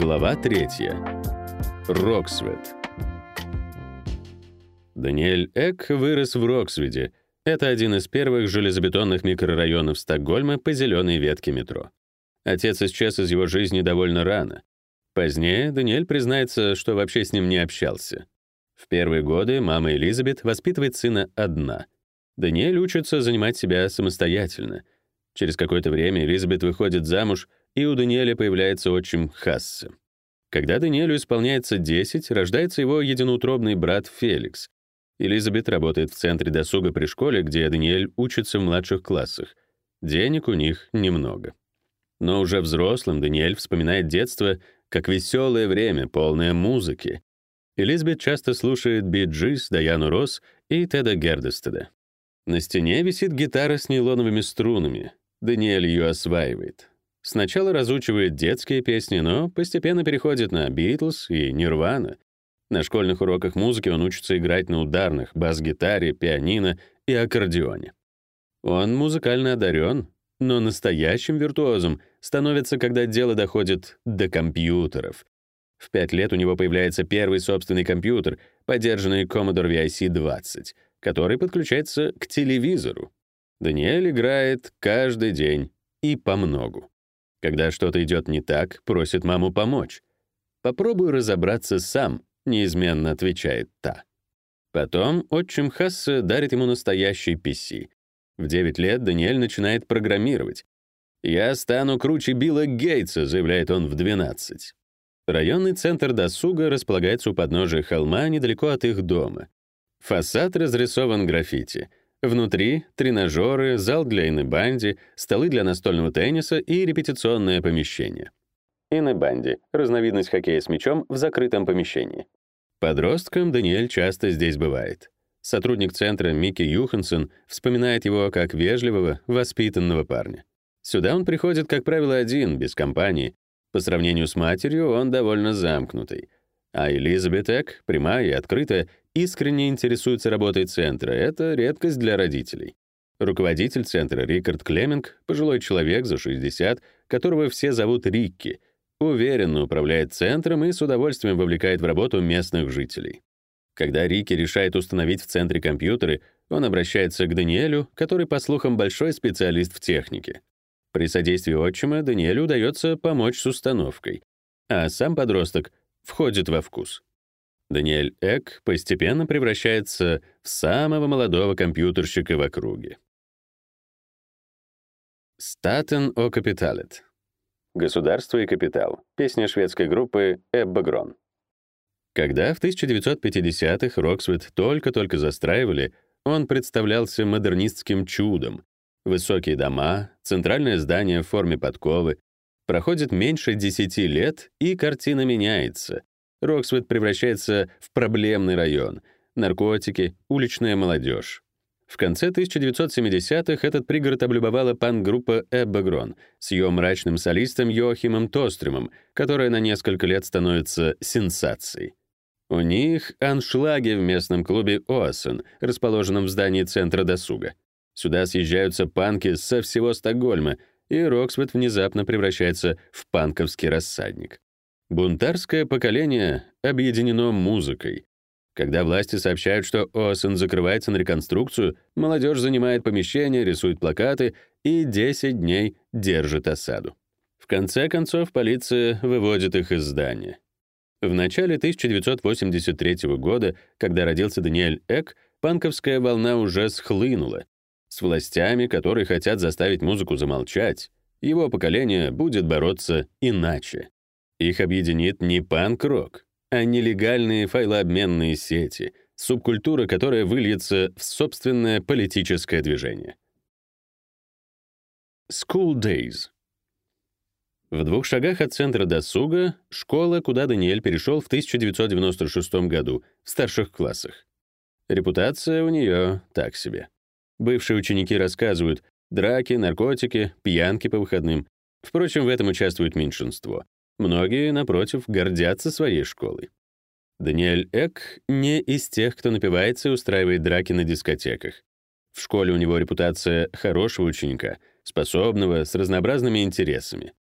Глава 3. Роксвед. Даниэль Эк вырос в Роксведе. Это один из первых железобетонных микрорайонов Стокгольма по зеленой ветке метро. Отец исчез из его жизни довольно рано. Позднее Даниэль признается, что вообще с ним не общался. В первые годы мама Элизабет воспитывает сына одна. Даниэль учится занимать себя самостоятельно. Через какое-то время Элизабет выходит замуж — и у Даниэля появляется отчим Хассе. Когда Даниэлю исполняется 10, рождается его единоутробный брат Феликс. Элизабет работает в центре досуга при школе, где Даниэль учится в младших классах. Денег у них немного. Но уже взрослым Даниэль вспоминает детство как веселое время, полное музыки. Элизабет часто слушает Би Джис, Даяну Росс и Теда Гердестеда. На стене висит гитара с нейлоновыми струнами. Даниэль ее осваивает. Сначала разучивает детские песни, но постепенно переходит на Битлз и Нирвана. На школьных уроках музыки он учится играть на ударных, бас-гитаре, пианино и аккордеоне. Он музыкально одарен, но настоящим виртуозом становится, когда дело доходит до компьютеров. В пять лет у него появляется первый собственный компьютер, поддержанный Commodore VIC-20, который подключается к телевизору. Даниэль играет каждый день и по многу. Когда что-то идет не так, просит маму помочь. «Попробуй разобраться сам», — неизменно отвечает та. Потом отчим Хасса дарит ему настоящий PC. В 9 лет Даниэль начинает программировать. «Я стану круче Билла Гейтса», — заявляет он в 12. Районный центр досуга располагается у подножия холма недалеко от их дома. Фасад разрисован граффити — Внутри — тренажеры, зал для инебанди, столы для настольного тенниса и репетиционное помещение. Инебанди — разновидность хоккея с мячом в закрытом помещении. Подростком Даниэль часто здесь бывает. Сотрудник центра Микки Юхансон вспоминает его как вежливого, воспитанного парня. Сюда он приходит, как правило, один, без компании. По сравнению с матерью он довольно замкнутый. А Элизабет Эк, прямая и открытая, искренне интересуется работой центра. Это редкость для родителей. Руководитель центра Рикард Клеминг, пожилой человек за 60, которого все зовут Рикки, уверенно управляет центром и с удовольствием вовлекает в работу местных жителей. Когда Рикки решает установить в центре компьютеры, он обращается к Даниэлю, который, по слухам, большой специалист в технике. При содействии отчима Даниэлю удается помочь с установкой, а сам подросток входит во вкус. Даниэль Эк постепенно превращается в самого молодого компьютерщика в округе. Статен о капиталет. Государство и капитал. Песня шведской группы Эбба Грон. Когда в 1950-х Роксвит только-только застраивали, он представлялся модернистским чудом. Высокие дома, центральное здание в форме подковы. Проходит меньше 10 лет, и картина меняется. Роксвуд превращается в проблемный район. Наркотики, уличная молодежь. В конце 1970-х этот пригород облюбовала панк-группа «Эббагрон» с ее мрачным солистом Йохимом Тостремом, которая на несколько лет становится сенсацией. У них аншлаги в местном клубе «Оасон», расположенном в здании Центра досуга. Сюда съезжаются панки со всего Стокгольма, и Роксвуд внезапно превращается в панковский рассадник. Бунтарское поколение объединено музыкой. Когда власти сообщают, что ОСН закрывается на реконструкцию, молодежь занимает помещение, рисует плакаты и 10 дней держит осаду. В конце концов, полиция выводит их из здания. В начале 1983 года, когда родился Даниэль Эк, панковская волна уже схлынула. С властями, которые хотят заставить музыку замолчать, его поколение будет бороться иначе. Их объединит не панк-рок, а нелегальные файлообменные сети, субкультура, которая выльется в собственное политическое движение. School Days. В двух шагах от центра досуга — школа, куда Даниэль перешел в 1996 году, в старших классах. Репутация у нее так себе. Бывшие ученики рассказывают драки, наркотики, пьянки по выходным. Впрочем, в этом участвует меньшинство. Многие, напротив, гордятся своей школой. Даниэль Эк не из тех, кто напивается и устраивает драки на дискотеках. В школе у него репутация хорошего ученика, способного, с разнообразными интересами.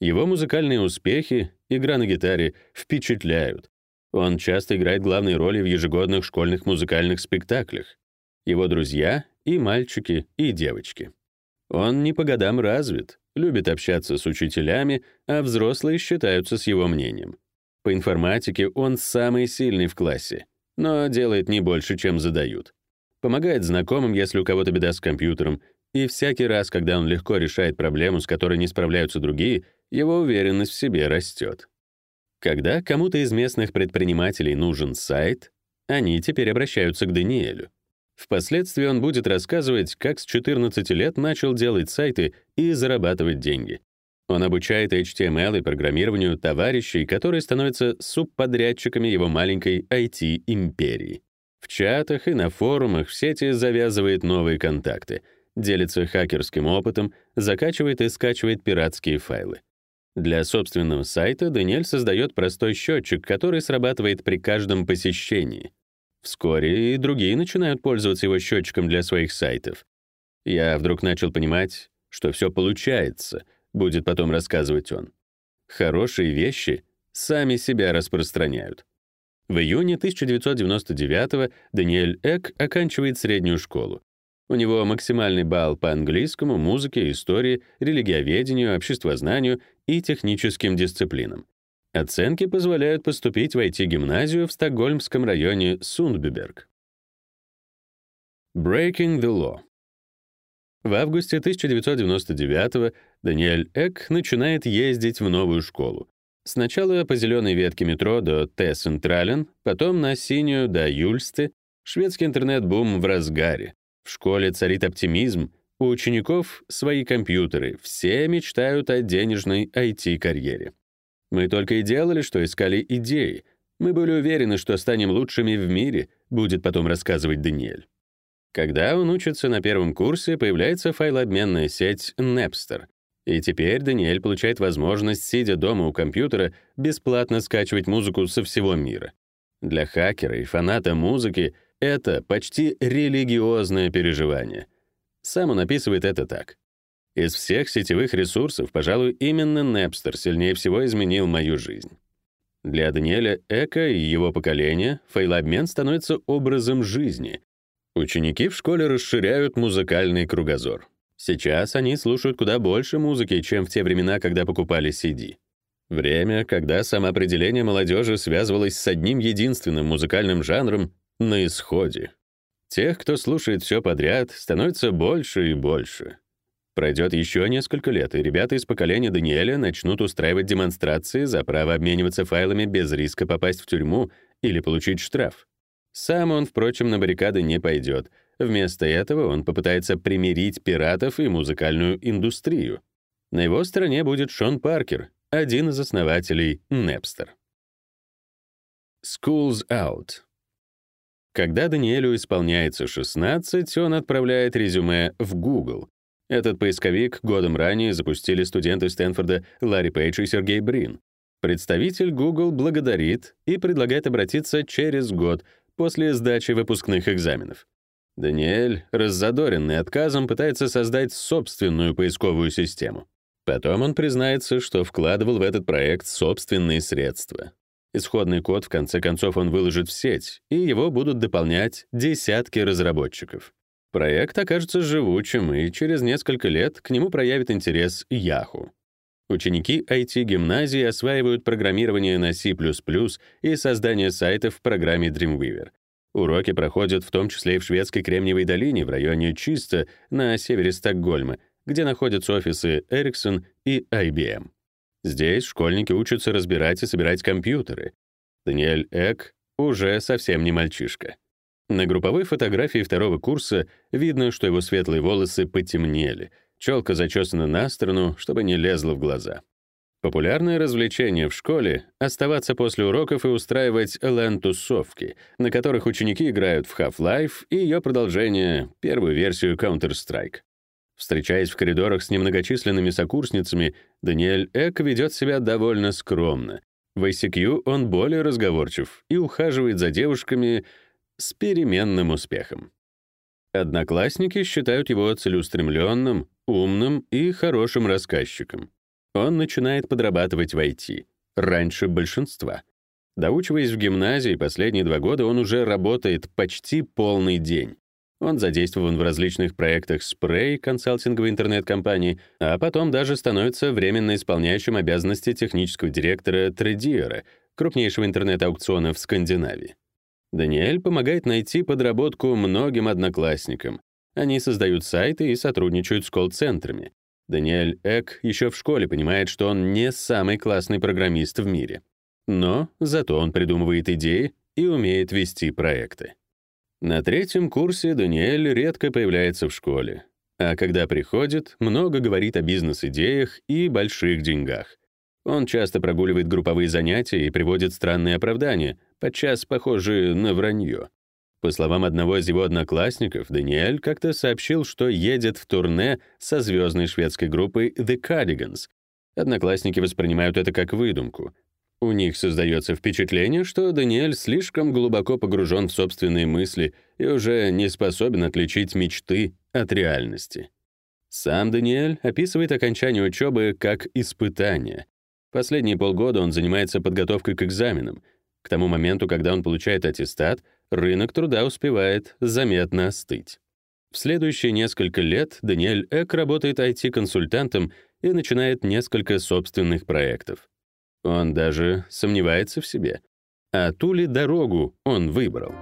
Его музыкальные успехи игра на гитаре впечатляют. Он часто играет главные роли в ежегодных школьных музыкальных спектаклях. Его друзья — и мальчики, и девочки. Он не по годам развит, любит общаться с учителями, а взрослые считаются с его мнением. По информатике он самый сильный в классе, но делает не больше, чем задают. Помогает знакомым, если у кого-то беда с компьютером, и всякий раз, когда он легко решает проблему, с которой не справляются другие, его уверенность в себе растет. Когда кому-то из местных предпринимателей нужен сайт, они теперь обращаются к Даниэлю. Впоследствии он будет рассказывать, как с 14 лет начал делать сайты и зарабатывать деньги. Он обучает HTML и программированию товарищей, которые становятся субподрядчиками его маленькой IT-империи. В чатах и на форумах в сети завязывает новые контакты — делится хакерским опытом, закачивает и скачивает пиратские файлы. Для собственного сайта Даниэль создает простой счетчик, который срабатывает при каждом посещении. Вскоре и другие начинают пользоваться его счетчиком для своих сайтов. Я вдруг начал понимать, что все получается, будет потом рассказывать он. Хорошие вещи сами себя распространяют. В июне 1999 Даниэль Эк оканчивает среднюю школу. У него максимальный балл по английскому, музыке, истории, религиоведению, обществознанию и техническим дисциплинам. Оценки позволяют поступить в IT-гимназию в стокгольмском районе Сундбюберг. Breaking the Law. В августе 1999 Даниэль Эк начинает ездить в новую школу. Сначала по зеленой ветке метро до Т-Централен, потом на синюю до Юльсты. Шведский интернет-бум в разгаре. В школе царит оптимизм, у учеников свои компьютеры, все мечтают о денежной IT-карьере. Мы только и делали, что искали идеи. Мы были уверены, что станем лучшими в мире, будет потом рассказывать Даниэль. Когда он учится на первом курсе, появляется файлообменная сеть Napster. И теперь Даниэль получает возможность, сидя дома у компьютера, бесплатно скачивать музыку со всего мира. Для хакера и фаната музыки — это почти религиозное переживание. Сам он описывает это так. Из всех сетевых ресурсов, пожалуй, именно Napster сильнее всего изменил мою жизнь. Для Даниэля Эка и его поколения файлообмен становится образом жизни. Ученики в школе расширяют музыкальный кругозор. Сейчас они слушают куда больше музыки, чем в те времена, когда покупали CD. Время, когда самоопределение молодежи связывалось с одним единственным музыкальным жанром, на исходе. Тех, кто слушает все подряд, становится больше и больше. Пройдет еще несколько лет, и ребята из поколения Даниэля начнут устраивать демонстрации за право обмениваться файлами без риска попасть в тюрьму или получить штраф. Сам он, впрочем, на баррикады не пойдет. Вместо этого он попытается примирить пиратов и музыкальную индустрию. На его стороне будет Шон Паркер, один из основателей Napster. Schools Out когда Даниэлю исполняется 16, он отправляет резюме в Google. Этот поисковик годом ранее запустили студенты Стэнфорда Ларри Пейдж и Сергей Брин. Представитель Google благодарит и предлагает обратиться через год после сдачи выпускных экзаменов. Даниэль, раззадоренный отказом, пытается создать собственную поисковую систему. Потом он признается, что вкладывал в этот проект собственные средства. Исходный код в конце концов он выложит в сеть, и его будут дополнять десятки разработчиков. Проект окажется живучим, и через несколько лет к нему проявит интерес Yahoo. Ученики IT-гимназии осваивают программирование на C++ и создание сайтов в программе Dreamweaver. Уроки проходят в том числе и в шведской Кремниевой долине в районе Чисто на севере Стокгольма, где находятся офисы Ericsson и IBM. Здесь школьники учатся разбирать и собирать компьютеры. Даниэль Эк уже совсем не мальчишка. На групповой фотографии второго курса видно, что его светлые волосы потемнели, челка зачесана на сторону, чтобы не лезло в глаза. Популярное развлечение в школе — оставаться после уроков и устраивать лэн-тусовки, на которых ученики играют в Half-Life и ее продолжение, первую версию Counter-Strike. Встречаясь в коридорах с немногочисленными сокурсницами, Даниэль Эк ведет себя довольно скромно. В ICQ он более разговорчив и ухаживает за девушками с переменным успехом. Одноклассники считают его целеустремленным, умным и хорошим рассказчиком. Он начинает подрабатывать в IT. раньше большинства. Доучиваясь в гимназии последние два года, он уже работает почти полный день. Он задействован в различных проектах Spray, консалтинговой интернет-компании, а потом даже становится временно исполняющим обязанности технического директора Тредиера, крупнейшего интернет-аукциона в Скандинавии. Даниэль помогает найти подработку многим одноклассникам. Они создают сайты и сотрудничают с колл-центрами. Даниэль Эк еще в школе понимает, что он не самый классный программист в мире. Но зато он придумывает идеи и умеет вести проекты. На третьем курсе Даниэль редко появляется в школе, а когда приходит, много говорит о бизнес-идеях и больших деньгах. Он часто прогуливает групповые занятия и приводит странные оправдания, подчас похожие на вранье. По словам одного из его одноклассников, Даниэль как-то сообщил, что едет в турне со звездной шведской группой The Cardigans. Одноклассники воспринимают это как выдумку, у них создается впечатление, что Даниэль слишком глубоко погружен в собственные мысли и уже не способен отличить мечты от реальности. Сам Даниэль описывает окончание учебы как испытание. Последние полгода он занимается подготовкой к экзаменам. К тому моменту, когда он получает аттестат, рынок труда успевает заметно остыть. В следующие несколько лет Даниэль Эк работает IT-консультантом и начинает несколько собственных проектов. Он даже сомневается в себе. А ту ли дорогу он выбрал?